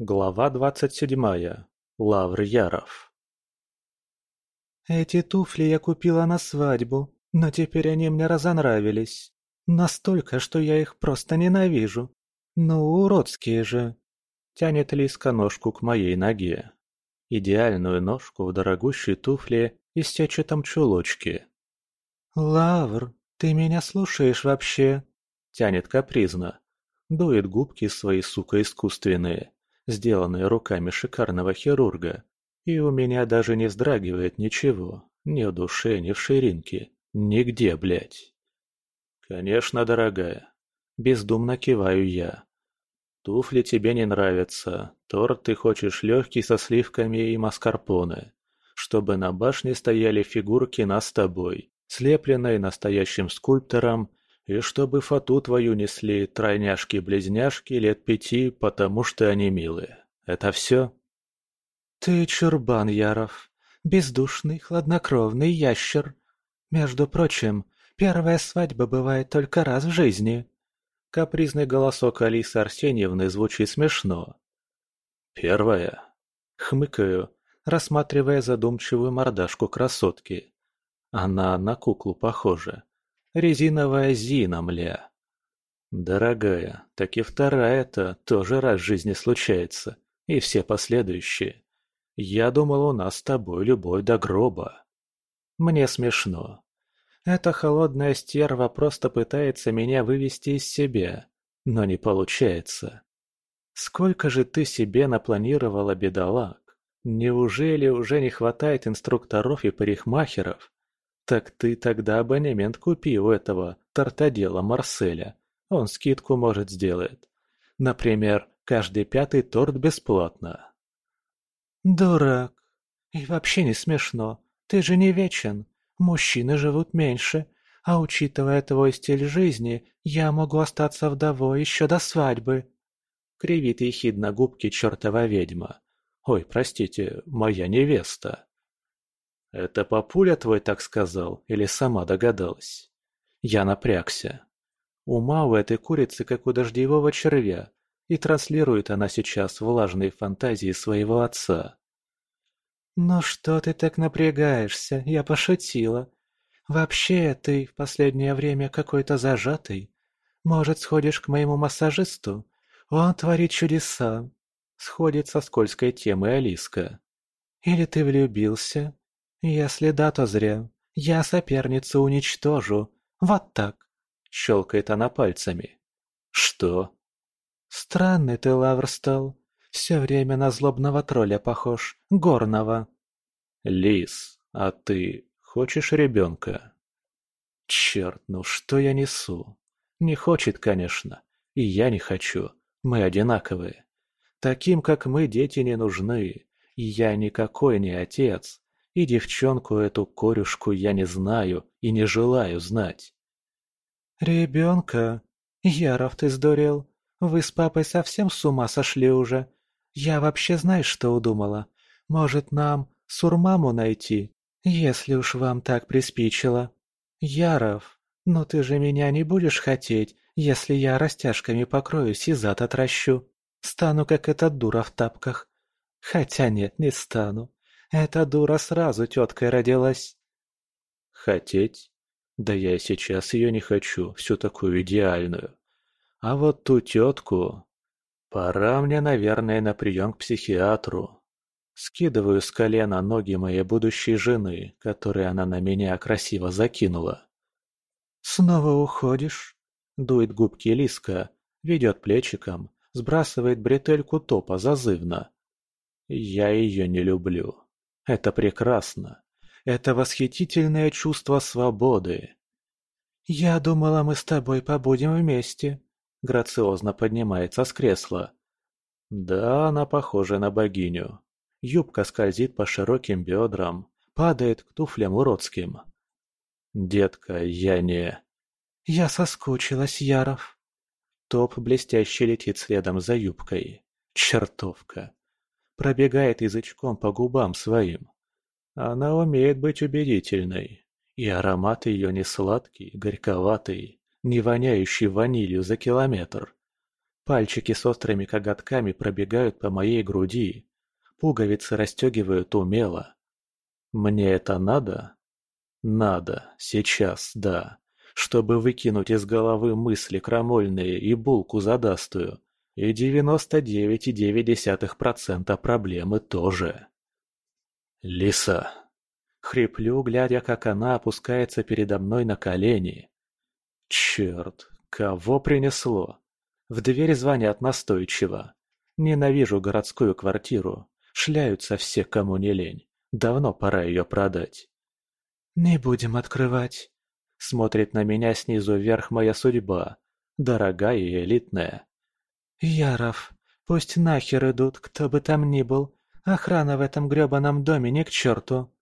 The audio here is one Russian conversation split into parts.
Глава двадцать седьмая. Лавр Яров. Эти туфли я купила на свадьбу, но теперь они мне разонравились. Настолько, что я их просто ненавижу. Ну, уродские же. Тянет Лиска ножку к моей ноге. Идеальную ножку в дорогущей туфле и сетчатом чулочке. «Лавр, ты меня слушаешь вообще?» Тянет капризно. Дует губки свои, сука, искусственные сделанные руками шикарного хирурга, и у меня даже не вздрагивает ничего, ни в душе, ни в ширинке, нигде, блядь. Конечно, дорогая, бездумно киваю я. Туфли тебе не нравятся, торт ты хочешь легкий со сливками и маскарпоне, чтобы на башне стояли фигурки нас с тобой, слепленные настоящим скульптором и чтобы фату твою несли тройняшки-близняшки лет пяти, потому что они милые. Это все? Ты чурбан, Яров. Бездушный, хладнокровный ящер. Между прочим, первая свадьба бывает только раз в жизни. Капризный голосок Алисы Арсеньевны звучит смешно. Первая. Хмыкаю, рассматривая задумчивую мордашку красотки. Она на куклу похожа. Резиновая Зина, мля. Дорогая, так и вторая-то тоже раз в жизни случается, и все последующие. Я думал, у нас с тобой любовь до гроба. Мне смешно. Эта холодная стерва просто пытается меня вывести из себя, но не получается. Сколько же ты себе напланировала бедолаг? Неужели уже не хватает инструкторов и парикмахеров? «Так ты тогда абонемент купи у этого тортодела Марселя. Он скидку, может, сделает. Например, каждый пятый торт бесплатно». «Дурак. И вообще не смешно. Ты же не вечен. Мужчины живут меньше. А учитывая твой стиль жизни, я могу остаться вдовой еще до свадьбы». Кривит ехидно губки чертова ведьма. «Ой, простите, моя невеста». «Это папуля твой так сказал или сама догадалась?» Я напрягся. Ума у этой курицы, как у дождевого червя, и транслирует она сейчас влажные фантазии своего отца. «Ну что ты так напрягаешься? Я пошутила. Вообще, ты в последнее время какой-то зажатый. Может, сходишь к моему массажисту? Он творит чудеса». Сходит со скользкой темы Алиска. «Или ты влюбился? «Если да, то зря. Я соперницу уничтожу. Вот так!» Щелкает она пальцами. «Что?» «Странный ты, Лавр, стал. Все время на злобного тролля похож. Горного». «Лис, а ты хочешь ребенка?» «Черт, ну что я несу? Не хочет, конечно. И я не хочу. Мы одинаковые. Таким, как мы, дети не нужны. И я никакой не отец. И девчонку эту корюшку я не знаю и не желаю знать. «Ребенка? Яров, ты сдурел? Вы с папой совсем с ума сошли уже? Я вообще знаешь, что удумала? Может, нам сурмаму найти, если уж вам так приспичило? Яров, ну ты же меня не будешь хотеть, если я растяжками покроюсь и зад отращу? Стану, как эта дура в тапках. Хотя нет, не стану. Эта дура сразу теткой родилась. Хотеть? Да я сейчас ее не хочу, всю такую идеальную. А вот ту тетку... Пора мне, наверное, на прием к психиатру. Скидываю с колена ноги моей будущей жены, которые она на меня красиво закинула. «Снова уходишь?» Дует губки Лиска, ведет плечиком, сбрасывает бретельку топа зазывно. Я ее не люблю. Это прекрасно. Это восхитительное чувство свободы. «Я думала, мы с тобой побудем вместе», — грациозно поднимается с кресла. Да, она похожа на богиню. Юбка скользит по широким бедрам, падает к туфлям уродским. «Детка, я не...» «Я соскучилась, Яров». Топ блестяще летит следом за юбкой. Чертовка пробегает язычком по губам своим. Она умеет быть убедительной, и аромат ее не сладкий, горьковатый, не воняющий ванилью за километр. Пальчики с острыми коготками пробегают по моей груди. Пуговицы расстегивают умело. Мне это надо? Надо, сейчас, да. Чтобы выкинуть из головы мысли крамольные и булку задастую. И 99,9% проблемы тоже. Лиса. Хриплю, глядя, как она опускается передо мной на колени. Черт, кого принесло? В дверь звонят настойчиво. Ненавижу городскую квартиру. Шляются все, кому не лень. Давно пора ее продать. «Не будем открывать», — смотрит на меня снизу вверх моя судьба, дорогая и элитная. «Яров, пусть нахер идут, кто бы там ни был. Охрана в этом грёбаном доме не к черту».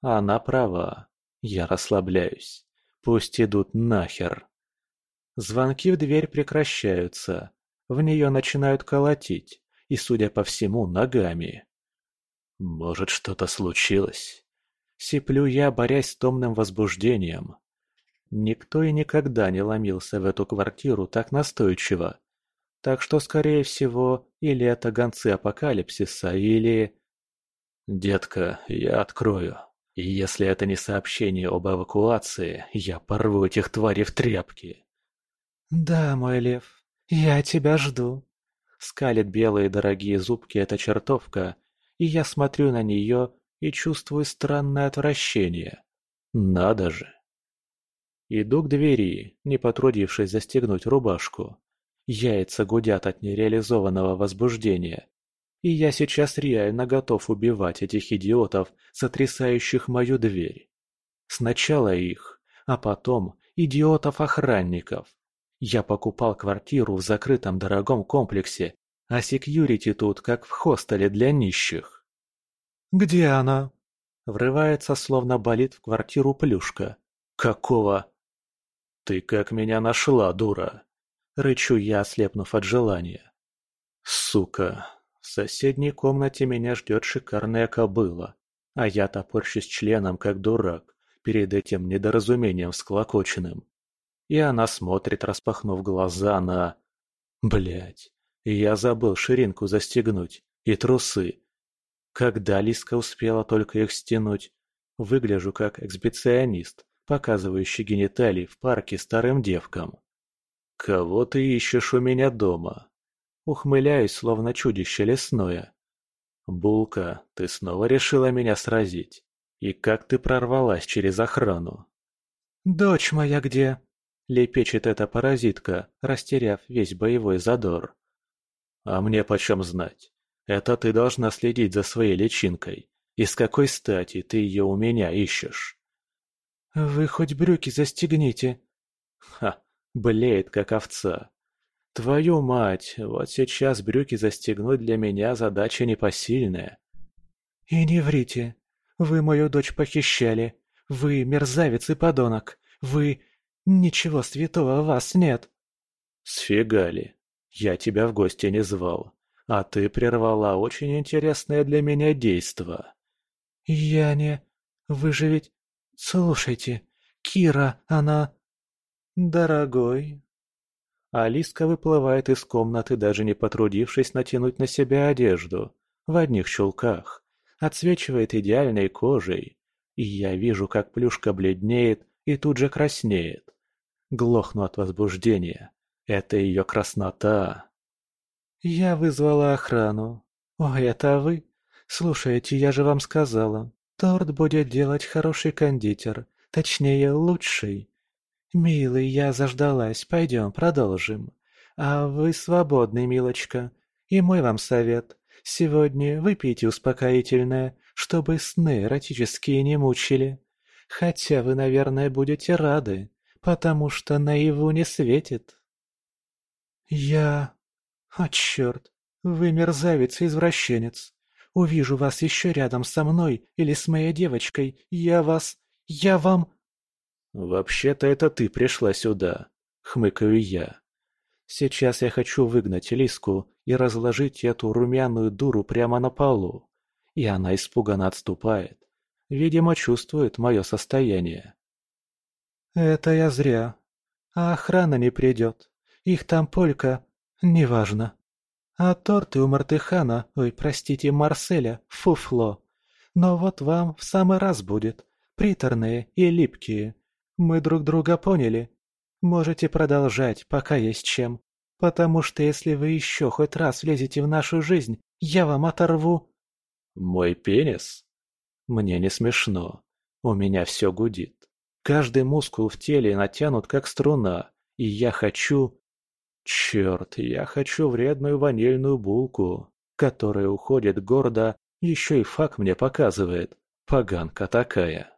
Она права. Я расслабляюсь. Пусть идут нахер. Звонки в дверь прекращаются. В нее начинают колотить. И, судя по всему, ногами. Может, что-то случилось? Сиплю я, борясь с томным возбуждением. Никто и никогда не ломился в эту квартиру так настойчиво. Так что, скорее всего, или это гонцы апокалипсиса, или... «Детка, я открою. И если это не сообщение об эвакуации, я порву этих тварей в тряпки». «Да, мой лев, я тебя жду». Скалит белые дорогие зубки эта чертовка, и я смотрю на нее и чувствую странное отвращение. Надо же. Иду к двери, не потрудившись застегнуть рубашку. Яйца гудят от нереализованного возбуждения. И я сейчас реально готов убивать этих идиотов, сотрясающих мою дверь. Сначала их, а потом идиотов-охранников. Я покупал квартиру в закрытом дорогом комплексе а секьюрити тут как в хостеле для нищих. «Где она?» Врывается, словно болит в квартиру плюшка. «Какого?» «Ты как меня нашла, дура?» Рычу я, ослепнув от желания. «Сука, в соседней комнате меня ждет шикарная кобыла, а я топорщусь членом, как дурак, перед этим недоразумением склокоченным. И она смотрит, распахнув глаза на... Блять, я забыл ширинку застегнуть и трусы. Когда Лиска успела только их стянуть, выгляжу как эксбиционист, показывающий гениталии в парке старым девкам. «Кого ты ищешь у меня дома?» Ухмыляюсь, словно чудище лесное. «Булка, ты снова решила меня сразить? И как ты прорвалась через охрану?» «Дочь моя где?» — лепечет эта паразитка, растеряв весь боевой задор. А мне почем знать? Это ты должна следить за своей личинкой. И с какой стати ты ее у меня ищешь? Вы хоть брюки застегните. Ха, блеет как овца. Твою мать, вот сейчас брюки застегнуть для меня задача непосильная. И не врите. Вы мою дочь похищали. Вы мерзавец и подонок. Вы... Ничего святого в вас нет. Сфигали. Я тебя в гости не звал, а ты прервала очень интересное для меня действо. Я не... Вы же ведь... Слушайте, Кира, она... Дорогой... Алиска выплывает из комнаты, даже не потрудившись натянуть на себя одежду, в одних чулках, отсвечивает идеальной кожей, и я вижу, как плюшка бледнеет и тут же краснеет. Глохну от возбуждения. Это ее краснота. Я вызвала охрану. Ой, это вы? Слушайте, я же вам сказала. Торт будет делать хороший кондитер. Точнее, лучший. Милый, я заждалась. Пойдем, продолжим. А вы свободны, милочка. И мой вам совет. Сегодня выпейте успокоительное, чтобы сны эротические не мучили. Хотя вы, наверное, будете рады, потому что наяву не светит. «Я... А, черт! Вы мерзавец и извращенец! Увижу вас еще рядом со мной или с моей девочкой, я вас... я вам...» «Вообще-то это ты пришла сюда», — хмыкаю я. «Сейчас я хочу выгнать Лиску и разложить эту румяную дуру прямо на полу». И она испуганно отступает. Видимо, чувствует мое состояние. «Это я зря. А охрана не придет. Их там полька... Неважно. А торты у Мартыхана, ой, простите, Марселя, фуфло. Но вот вам в самый раз будет. Приторные и липкие. Мы друг друга поняли. Можете продолжать, пока есть чем. Потому что если вы еще хоть раз влезете в нашу жизнь, я вам оторву...» «Мой пенис?» «Мне не смешно. У меня все гудит. Каждый мускул в теле натянут как струна, и я хочу... Черт, я хочу вредную ванильную булку, которая уходит гордо, еще и факт мне показывает. Поганка такая.